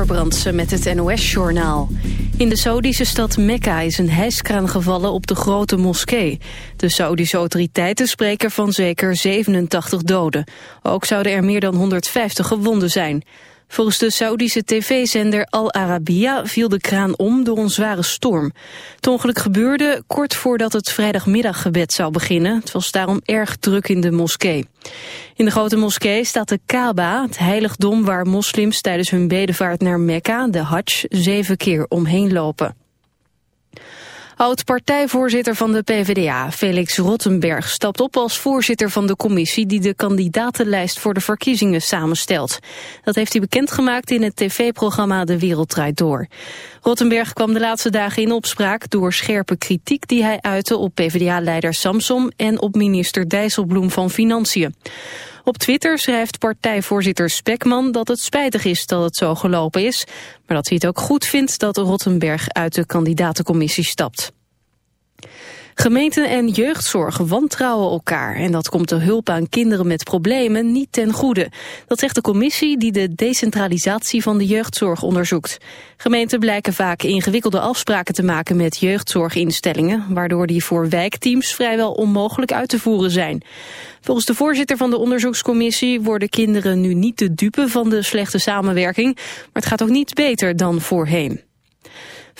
Met het NOS-journaal. In de Saoedische stad Mekka is een hijskraan gevallen op de grote moskee. De Saoedische autoriteiten spreken van zeker 87 doden. Ook zouden er meer dan 150 gewonden zijn. Volgens de Saoedische tv-zender Al Arabiya viel de kraan om door een zware storm. Het ongeluk gebeurde kort voordat het vrijdagmiddaggebed zou beginnen. Het was daarom erg druk in de moskee. In de grote moskee staat de Kaaba, het heiligdom waar moslims tijdens hun bedevaart naar Mekka, de Hajj, zeven keer omheen lopen. Oud-partijvoorzitter van de PvdA, Felix Rottenberg, stapt op als voorzitter van de commissie die de kandidatenlijst voor de verkiezingen samenstelt. Dat heeft hij bekendgemaakt in het tv-programma De Wereld Draait Door. Rottenberg kwam de laatste dagen in opspraak door scherpe kritiek die hij uitte op PvdA-leider Samsom en op minister Dijsselbloem van Financiën. Op Twitter schrijft partijvoorzitter Spekman dat het spijtig is dat het zo gelopen is, maar dat hij het ook goed vindt dat Rottenberg uit de kandidatencommissie stapt. Gemeenten en jeugdzorg wantrouwen elkaar en dat komt de hulp aan kinderen met problemen niet ten goede. Dat zegt de commissie die de decentralisatie van de jeugdzorg onderzoekt. Gemeenten blijken vaak ingewikkelde afspraken te maken met jeugdzorginstellingen, waardoor die voor wijkteams vrijwel onmogelijk uit te voeren zijn. Volgens de voorzitter van de onderzoekscommissie worden kinderen nu niet de dupe van de slechte samenwerking, maar het gaat ook niet beter dan voorheen.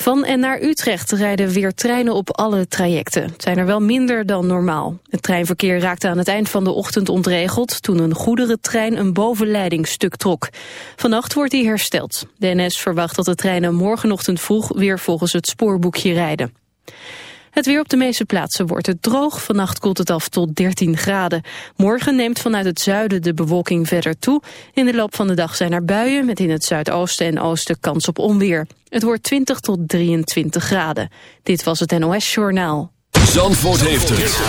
Van en naar Utrecht rijden weer treinen op alle trajecten. Het zijn er wel minder dan normaal. Het treinverkeer raakte aan het eind van de ochtend ontregeld... toen een goederentrein een bovenleidingstuk trok. Vannacht wordt die hersteld. De NS verwacht dat de treinen morgenochtend vroeg... weer volgens het spoorboekje rijden. Het weer op de meeste plaatsen wordt het droog. Vannacht koelt het af tot 13 graden. Morgen neemt vanuit het zuiden de bewolking verder toe. In de loop van de dag zijn er buien met in het zuidoosten en oosten kans op onweer. Het wordt 20 tot 23 graden. Dit was het NOS Journaal. Zandvoort heeft het.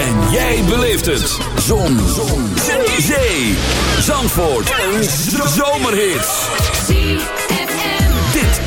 En jij beleeft het. Zon. Zon. Zee. Zandvoort. Een zomerhit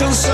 direction.